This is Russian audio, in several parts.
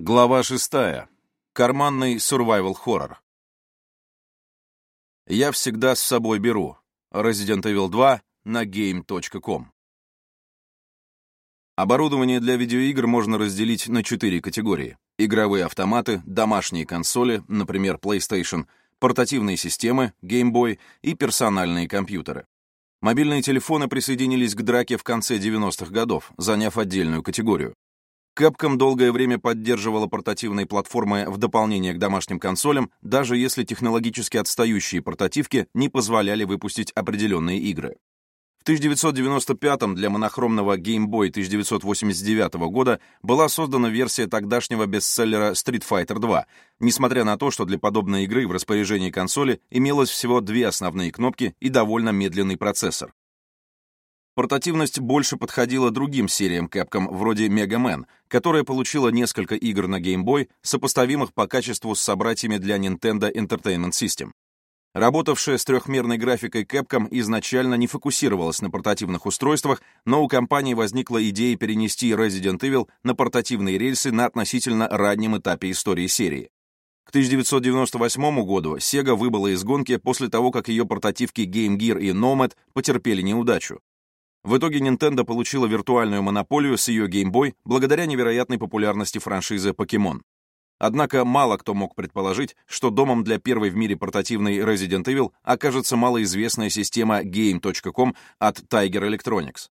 Глава 6. Карманный survival хоррор. Я всегда с собой беру. Resident Evil 2 на game.com. Оборудование для видеоигр можно разделить на четыре категории. Игровые автоматы, домашние консоли, например, PlayStation, портативные системы, Game Boy и персональные компьютеры. Мобильные телефоны присоединились к драке в конце 90-х годов, заняв отдельную категорию. Capcom долгое время поддерживала портативные платформы в дополнение к домашним консолям, даже если технологически отстающие портативки не позволяли выпустить определенные игры. В 1995 для монохромного Game Boy 1989 года была создана версия тогдашнего бестселлера Street Fighter 2, несмотря на то, что для подобной игры в распоряжении консоли имелось всего две основные кнопки и довольно медленный процессор. Портативность больше подходила другим сериям Capcom, вроде Mega Man, которая получила несколько игр на Game Boy, сопоставимых по качеству с собратьями для Nintendo Entertainment System. Работавшая с трехмерной графикой Capcom изначально не фокусировалась на портативных устройствах, но у компании возникла идея перенести Resident Evil на портативные рельсы на относительно раннем этапе истории серии. К 1998 году Sega выбыла из гонки после того, как ее портативки Game Gear и Nomad потерпели неудачу. В итоге Nintendo получила виртуальную монополию с ее Game Boy благодаря невероятной популярности франшизы Pokemon. Однако мало кто мог предположить, что домом для первой в мире портативной Resident Evil окажется малоизвестная система Game.com от Tiger Electronics.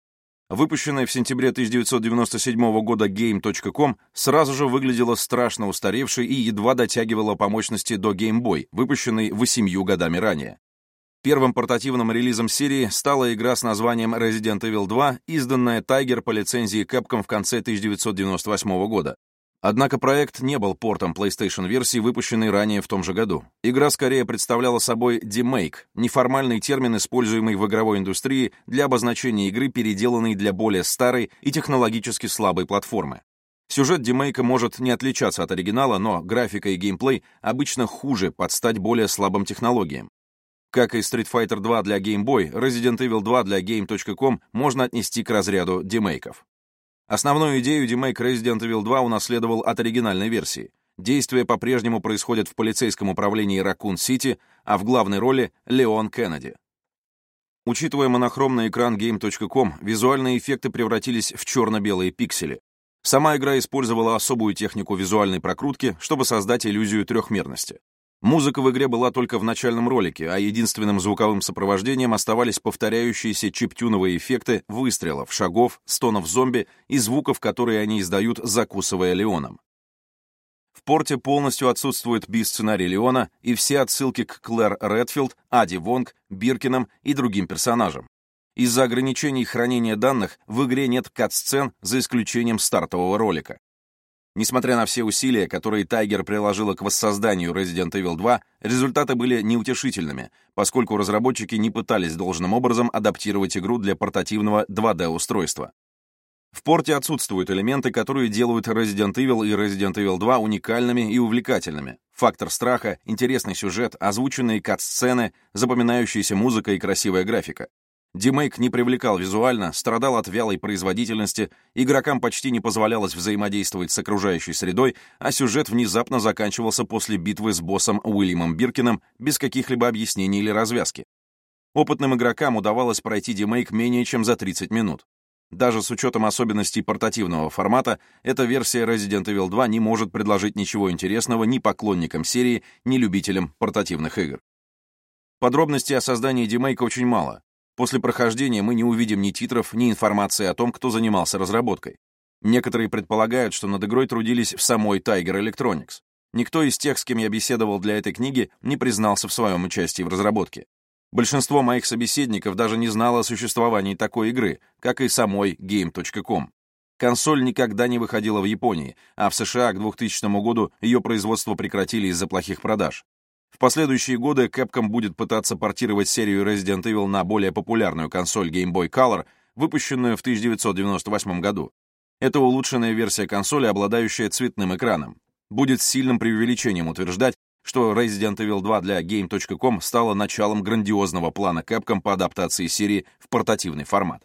Выпущенная в сентябре 1997 года Game.com сразу же выглядела страшно устаревшей и едва дотягивала по мощности до Game Boy, выпущенной восемью годами ранее. Первым портативным релизом серии стала игра с названием Resident Evil 2, изданная Tiger по лицензии Capcom в конце 1998 года. Однако проект не был портом PlayStation-версии, выпущенной ранее в том же году. Игра скорее представляла собой демейк, неформальный термин, используемый в игровой индустрии для обозначения игры, переделанной для более старой и технологически слабой платформы. Сюжет демейка может не отличаться от оригинала, но графика и геймплей обычно хуже под стать более слабым технологиям. Как и Street Fighter 2 для Game Boy, Resident Evil 2 для Game.com можно отнести к разряду демейков. Основную идею демейк Resident Evil 2 унаследовал от оригинальной версии. Действие по-прежнему происходит в полицейском управлении Ракун-Сити, а в главной роли — Леон Кеннеди. Учитывая монохромный экран Game.com, визуальные эффекты превратились в черно-белые пиксели. Сама игра использовала особую технику визуальной прокрутки, чтобы создать иллюзию трехмерности. Музыка в игре была только в начальном ролике, а единственным звуковым сопровождением оставались повторяющиеся чиптюновые эффекты выстрелов, шагов, стонов зомби и звуков, которые они издают, закусывая Леоном. В порте полностью отсутствует би-сценарий Леона и все отсылки к Клэр Редфилд, Ади Вонг, Биркинам и другим персонажам. Из-за ограничений хранения данных в игре нет кат-сцен за исключением стартового ролика. Несмотря на все усилия, которые Тайгер приложила к воссозданию Resident Evil 2, результаты были неутешительными, поскольку разработчики не пытались должным образом адаптировать игру для портативного 2D-устройства. В порте отсутствуют элементы, которые делают Resident Evil и Resident Evil 2 уникальными и увлекательными. Фактор страха, интересный сюжет, озвученные кат-сцены, запоминающаяся музыка и красивая графика. Димейк не привлекал визуально, страдал от вялой производительности, игрокам почти не позволялось взаимодействовать с окружающей средой, а сюжет внезапно заканчивался после битвы с боссом Уильямом Биркином без каких-либо объяснений или развязки. Опытным игрокам удавалось пройти димейк менее чем за 30 минут. Даже с учетом особенностей портативного формата, эта версия Resident Evil 2 не может предложить ничего интересного ни поклонникам серии, ни любителям портативных игр. Подробностей о создании димейка очень мало, После прохождения мы не увидим ни титров, ни информации о том, кто занимался разработкой. Некоторые предполагают, что над игрой трудились в самой Tiger Electronics. Никто из тех, с кем я беседовал для этой книги, не признался в своем участии в разработке. Большинство моих собеседников даже не знало о существовании такой игры, как и самой Game.com. Консоль никогда не выходила в Японии, а в США к 2000 году ее производство прекратили из-за плохих продаж. В последующие годы Capcom будет пытаться портировать серию Resident Evil на более популярную консоль Game Boy Color, выпущенную в 1998 году. Это улучшенная версия консоли, обладающая цветным экраном. Будет сильным преувеличением утверждать, что Resident Evil 2 для Game.com стала началом грандиозного плана Capcom по адаптации серии в портативный формат.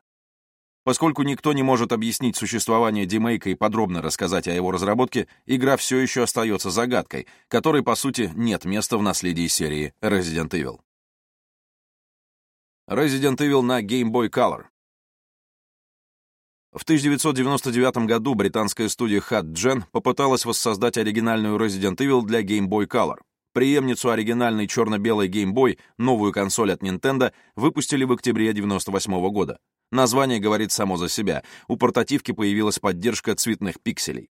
Поскольку никто не может объяснить существование демейка и подробно рассказать о его разработке, игра все еще остается загадкой, которой, по сути, нет места в наследии серии Resident Evil. Resident Evil на Game Boy Color В 1999 году британская студия Hat Gen попыталась воссоздать оригинальную Resident Evil для Game Boy Color. Преемницу оригинальной черно-белой Game Boy, новую консоль от Nintendo, выпустили в октябре 1998 года. Название говорит само за себя. У портативки появилась поддержка цветных пикселей.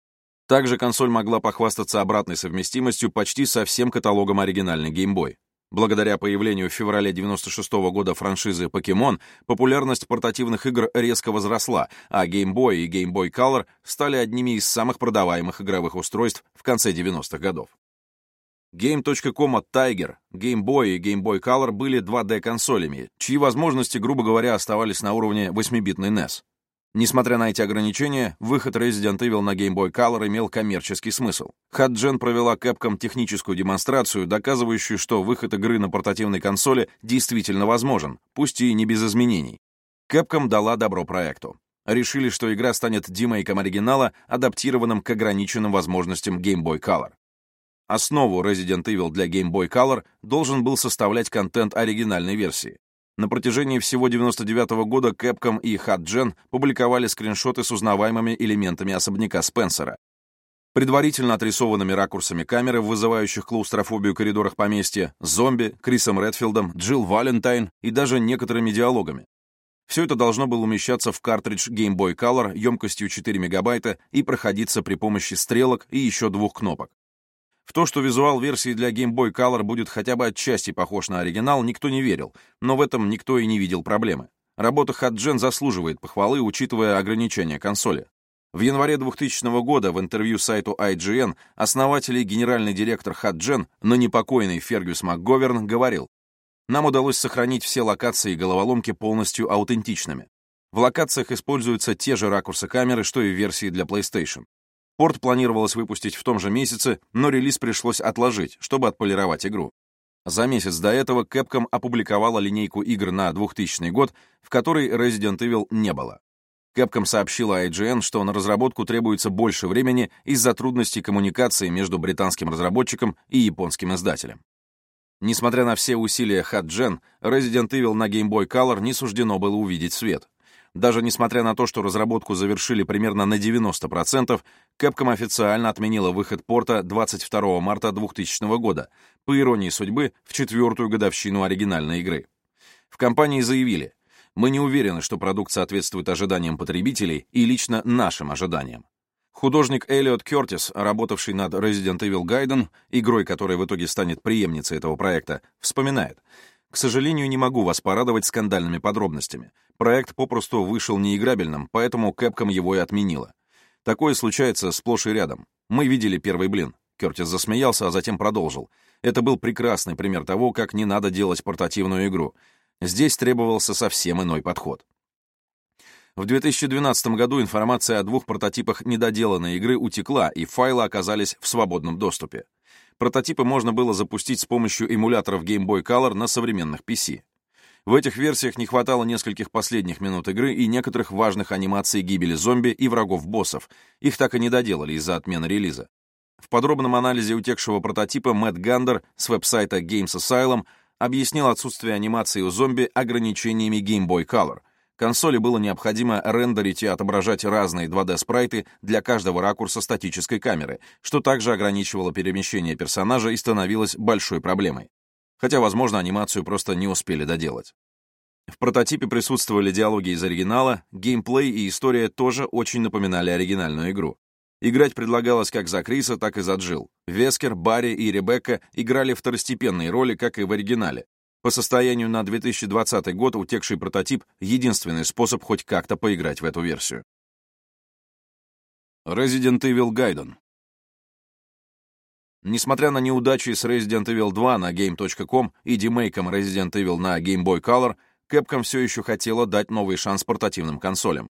Также консоль могла похвастаться обратной совместимостью почти со всем каталогом оригинальной Game Boy. Благодаря появлению в феврале 96 -го года франшизы Pokemon, популярность портативных игр резко возросла, а Game Boy и Game Boy Color стали одними из самых продаваемых игровых устройств в конце 90-х годов. Game.com от Tiger, Game Boy и Game Boy Color были 2D-консолями, чьи возможности, грубо говоря, оставались на уровне 8-битной NES. Несмотря на эти ограничения, выход Resident Evil на Game Boy Color имел коммерческий смысл. Hudgen провела Capcom техническую демонстрацию, доказывающую, что выход игры на портативной консоли действительно возможен, пусть и не без изменений. Capcom дала добро проекту. Решили, что игра станет демейком оригинала, адаптированным к ограниченным возможностям Game Boy Color. Основу Resident Evil для Game Boy Color должен был составлять контент оригинальной версии. На протяжении всего 99 -го года Capcom и Hotgen публиковали скриншоты с узнаваемыми элементами особняка Спенсера. Предварительно отрисованными ракурсами камеры, вызывающих клаустрофобию коридорах поместья, зомби, Крисом Редфилдом, Джилл Валентайн и даже некоторыми диалогами. Все это должно было умещаться в картридж Game Boy Color емкостью 4 мегабайта и проходиться при помощи стрелок и еще двух кнопок. В то, что визуал версии для Game Boy Color будет хотя бы отчасти похож на оригинал, никто не верил, но в этом никто и не видел проблемы. Работа Hotgen заслуживает похвалы, учитывая ограничения консоли. В январе 2000 года в интервью сайту IGN основатель и генеральный директор Hotgen, но непокойный Фергюс МакГоверн, говорил, «Нам удалось сохранить все локации и головоломки полностью аутентичными. В локациях используются те же ракурсы камеры, что и в версии для PlayStation. Порт планировалось выпустить в том же месяце, но релиз пришлось отложить, чтобы отполировать игру. За месяц до этого Capcom опубликовала линейку игр на 2000 год, в которой Resident Evil не было. Capcom сообщила IGN, что на разработку требуется больше времени из-за трудностей коммуникации между британским разработчиком и японским издателем. Несмотря на все усилия Hotgen, Resident Evil на Game Boy Color не суждено было увидеть свет. Даже несмотря на то, что разработку завершили примерно на 90%, Capcom официально отменила выход порта 22 марта 2000 года, по иронии судьбы, в четвертую годовщину оригинальной игры. В компании заявили, мы не уверены, что продукт соответствует ожиданиям потребителей и лично нашим ожиданиям. Художник Эллиот Кертис, работавший над Resident Evil Gaiden, игрой, которая в итоге станет преемницей этого проекта, вспоминает — к сожалению, не могу вас порадовать скандальными подробностями. Проект попросту вышел неиграбельным, поэтому Capcom его и отменила. Такое случается сплошь и рядом. Мы видели первый блин. Кертис засмеялся, а затем продолжил. Это был прекрасный пример того, как не надо делать портативную игру. Здесь требовался совсем иной подход. В 2012 году информация о двух прототипах недоделанной игры утекла, и файлы оказались в свободном доступе. Прототипы можно было запустить с помощью эмуляторов Game Boy Color на современных PC. В этих версиях не хватало нескольких последних минут игры и некоторых важных анимаций гибели зомби и врагов-боссов. Их так и не доделали из-за отмены релиза. В подробном анализе утекшего прототипа Мэтт Гандер с веб-сайта Games Asylum объяснил отсутствие анимации у зомби ограничениями Game Boy Color — Консоли было необходимо рендерить и отображать разные 2D-спрайты для каждого ракурса статической камеры, что также ограничивало перемещение персонажа и становилось большой проблемой. Хотя, возможно, анимацию просто не успели доделать. В прототипе присутствовали диалоги из оригинала, геймплей и история тоже очень напоминали оригинальную игру. Играть предлагалось как за Криса, так и за Джилл. Вескер, Барри и Ребекка играли второстепенные роли, как и в оригинале, по состоянию на 2020 год утекший прототип — единственный способ хоть как-то поиграть в эту версию. Resident Evil Gaiden Несмотря на неудачи с Resident Evil 2 на Game.com и демейком Resident Evil на Game Boy Color, Capcom все еще хотела дать новый шанс портативным консолям.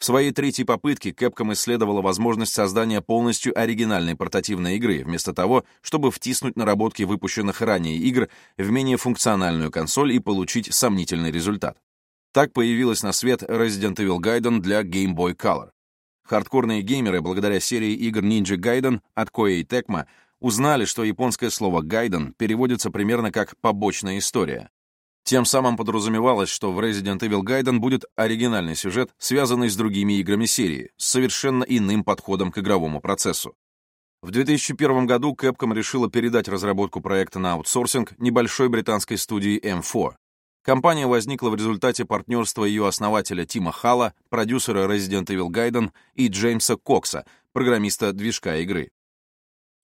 В своей третьей попытке Capcom исследовала возможность создания полностью оригинальной портативной игры, вместо того, чтобы втиснуть наработки выпущенных ранее игр в менее функциональную консоль и получить сомнительный результат. Так появилась на свет Resident Evil Gaiden для Game Boy Color. Хардкорные геймеры, благодаря серии игр Ninja Gaiden от Koei Tecmo, узнали, что японское слово «гайден» переводится примерно как «побочная история». Тем самым подразумевалось, что в Resident Evil Gaiden будет оригинальный сюжет, связанный с другими играми серии, с совершенно иным подходом к игровому процессу. В 2001 году Capcom решила передать разработку проекта на аутсорсинг небольшой британской студии M4. Компания возникла в результате партнерства ее основателя Тима Халла, продюсера Resident Evil Gaiden, и Джеймса Кокса, программиста движка игры.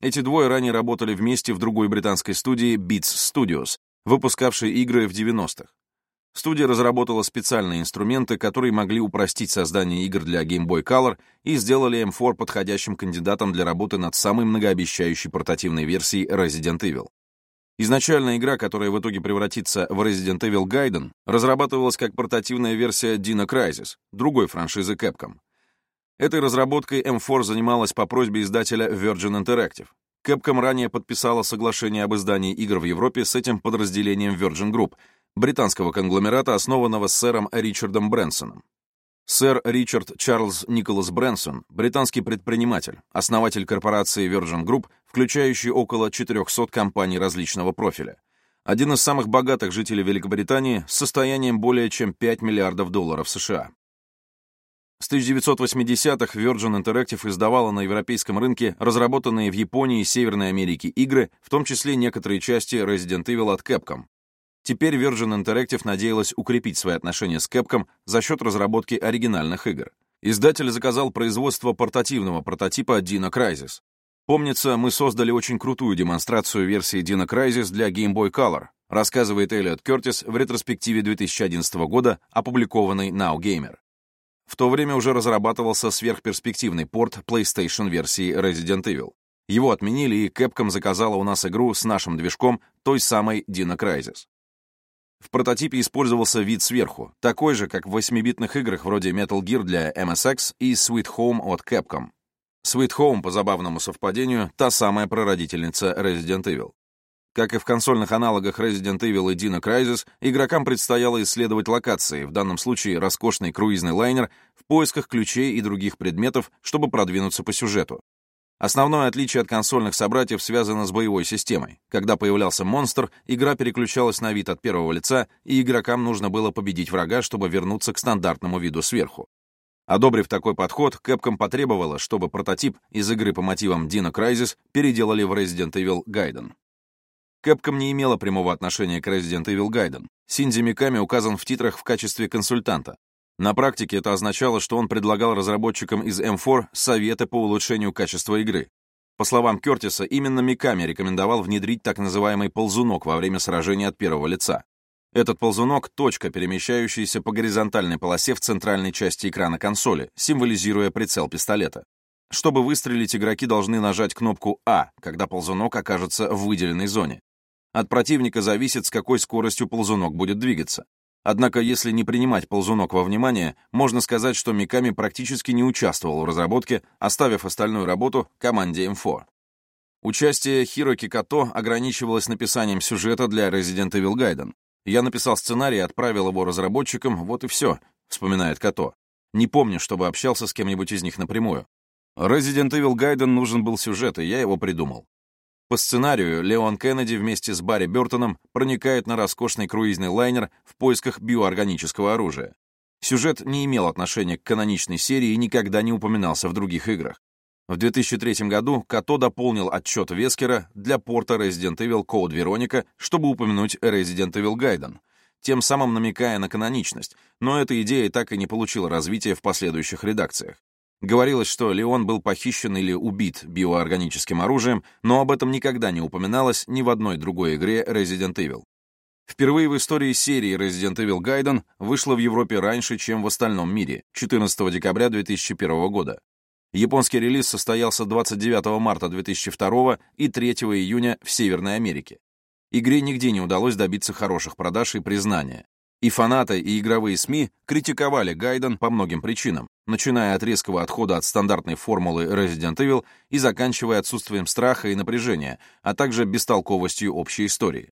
Эти двое ранее работали вместе в другой британской студии Beats Studios, выпускавшей игры в 90-х. Студия разработала специальные инструменты, которые могли упростить создание игр для Game Boy Color и сделали M4 подходящим кандидатом для работы над самой многообещающей портативной версией Resident Evil. Изначально игра, которая в итоге превратится в Resident Evil Gaiden, разрабатывалась как портативная версия Dino Crisis, другой франшизы Capcom. Этой разработкой M4 занималась по просьбе издателя Virgin Interactive. Capcom ранее подписала соглашение об издании игр в Европе с этим подразделением Virgin Group, британского конгломерата, основанного сэром Ричардом Брэнсоном. Сэр Ричард Чарльз Николас Брэнсон — британский предприниматель, основатель корпорации Virgin Group, включающей около 400 компаний различного профиля. Один из самых богатых жителей Великобритании с состоянием более чем 5 миллиардов долларов США. С 1980-х Virgin Interactive издавала на европейском рынке разработанные в Японии и Северной Америке игры, в том числе некоторые части Resident Evil от Capcom, Теперь Virgin Interactive надеялась укрепить свои отношения с Capcom за счет разработки оригинальных игр. Издатель заказал производство портативного прототипа Dino Crisis. Помнится, мы создали очень крутую демонстрацию версии Dino Crisis для Game Boy Color, рассказывает Эллиот Кертис в ретроспективе 2011 года, опубликованной Now Gamer. В то время уже разрабатывался сверхперспективный порт PlayStation версии Resident Evil. Его отменили, и Capcom заказала у нас игру с нашим движком, той самой Dino Crisis. В прототипе использовался вид сверху, такой же, как в 8-битных играх вроде Metal Gear для MSX и Sweet Home от Capcom. Sweet Home, по забавному совпадению, та самая прародительница Resident Evil. Как и в консольных аналогах Resident Evil и Dino Crisis, игрокам предстояло исследовать локации, в данном случае роскошный круизный лайнер, в поисках ключей и других предметов, чтобы продвинуться по сюжету. Основное отличие от консольных собратьев связано с боевой системой. Когда появлялся монстр, игра переключалась на вид от первого лица, и игрокам нужно было победить врага, чтобы вернуться к стандартному виду сверху. Одобрив такой подход, Capcom потребовала, чтобы прототип из игры по мотивам Dino Crisis переделали в Resident Evil Gaiden. Capcom не имела прямого отношения к Resident Evil Gaiden. Синдзи Миками указан в титрах в качестве консультанта. На практике это означало, что он предлагал разработчикам из M4 советы по улучшению качества игры. По словам Кертиса, именно Миками рекомендовал внедрить так называемый ползунок во время сражения от первого лица. Этот ползунок — точка, перемещающаяся по горизонтальной полосе в центральной части экрана консоли, символизируя прицел пистолета. Чтобы выстрелить, игроки должны нажать кнопку «А», когда ползунок окажется в выделенной зоне. От противника зависит, с какой скоростью ползунок будет двигаться. Однако, если не принимать ползунок во внимание, можно сказать, что Миками практически не участвовал в разработке, оставив остальную работу команде M4. Участие Хироки Като ограничивалось написанием сюжета для Resident Evil Gaiden. Я написал сценарий отправил его разработчикам, вот и все, вспоминает Като. Не помню, чтобы общался с кем-нибудь из них напрямую. Resident Evil Gaiden нужен был сюжет, и я его придумал. По сценарию Леон Кеннеди вместе с Барри Бёртоном проникает на роскошный круизный лайнер в поисках биоорганического оружия. Сюжет не имел отношения к каноничной серии и никогда не упоминался в других играх. В 2003 году Като дополнил отчет Вескера для порта Resident Evil Code Veronica, чтобы упомянуть Resident Evil Gaiden, тем самым намекая на каноничность, но эта идея так и не получила развития в последующих редакциях. Говорилось, что Леон был похищен или убит биоорганическим оружием, но об этом никогда не упоминалось ни в одной другой игре Resident Evil. Впервые в истории серии Resident Evil Gaiden вышла в Европе раньше, чем в остальном мире, 14 декабря 2001 года. Японский релиз состоялся 29 марта 2002 и 3 июня в Северной Америке. Игре нигде не удалось добиться хороших продаж и признания. И фанаты, и игровые СМИ критиковали Гайден по многим причинам, начиная от резкого отхода от стандартной формулы Resident Evil и заканчивая отсутствием страха и напряжения, а также бестолковостью общей истории.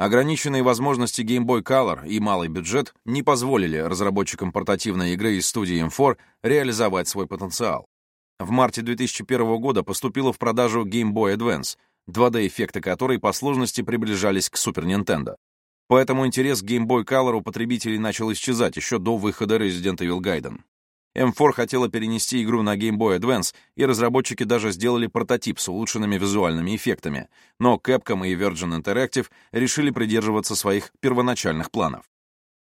Ограниченные возможности Game Boy Color и малый бюджет не позволили разработчикам портативной игры из студии M4 реализовать свой потенциал. В марте 2001 года поступила в продажу Game Boy Advance, 2D-эффекты которой по сложности приближались к Super Nintendo. Поэтому интерес к Game Boy Color у потребителей начал исчезать еще до выхода Resident Evil Gaiden. M4 хотела перенести игру на Game Boy Advance, и разработчики даже сделали прототип с улучшенными визуальными эффектами, но Capcom и Virgin Interactive решили придерживаться своих первоначальных планов.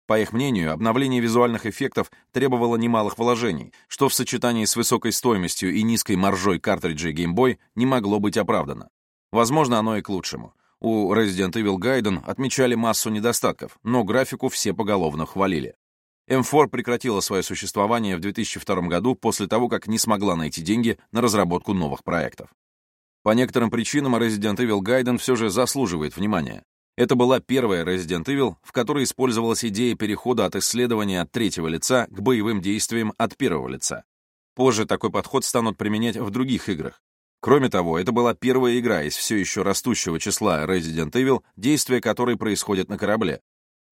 По их мнению, обновление визуальных эффектов требовало немалых вложений, что в сочетании с высокой стоимостью и низкой маржой картриджей Game Boy не могло быть оправдано. Возможно, оно и к лучшему. У Resident Evil Gaiden отмечали массу недостатков, но графику все поголовно хвалили. M4 прекратила свое существование в 2002 году после того, как не смогла найти деньги на разработку новых проектов. По некоторым причинам Resident Evil Gaiden все же заслуживает внимания. Это была первая Resident Evil, в которой использовалась идея перехода от исследования от третьего лица к боевым действиям от первого лица. Позже такой подход станут применять в других играх. Кроме того, это была первая игра из все еще растущего числа Resident Evil, действия которой происходят на корабле,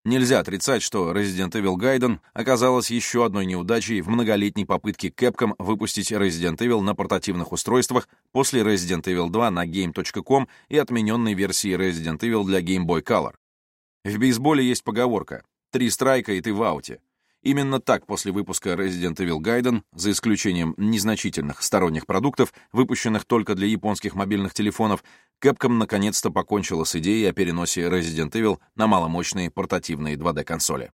Нельзя отрицать, что Resident Evil Gaiden оказалась еще одной неудачей в многолетней попытке Capcom выпустить Resident Evil на портативных устройствах после Resident Evil 2 на Game.com и отмененной версии Resident Evil для Game Boy Color. В бейсболе есть поговорка «Три страйка, и ты в ауте». Именно так после выпуска Resident Evil Gaiden, за исключением незначительных сторонних продуктов, выпущенных только для японских мобильных телефонов, Capcom наконец-то покончила с идеей о переносе Resident Evil на маломощные портативные 2D-консоли.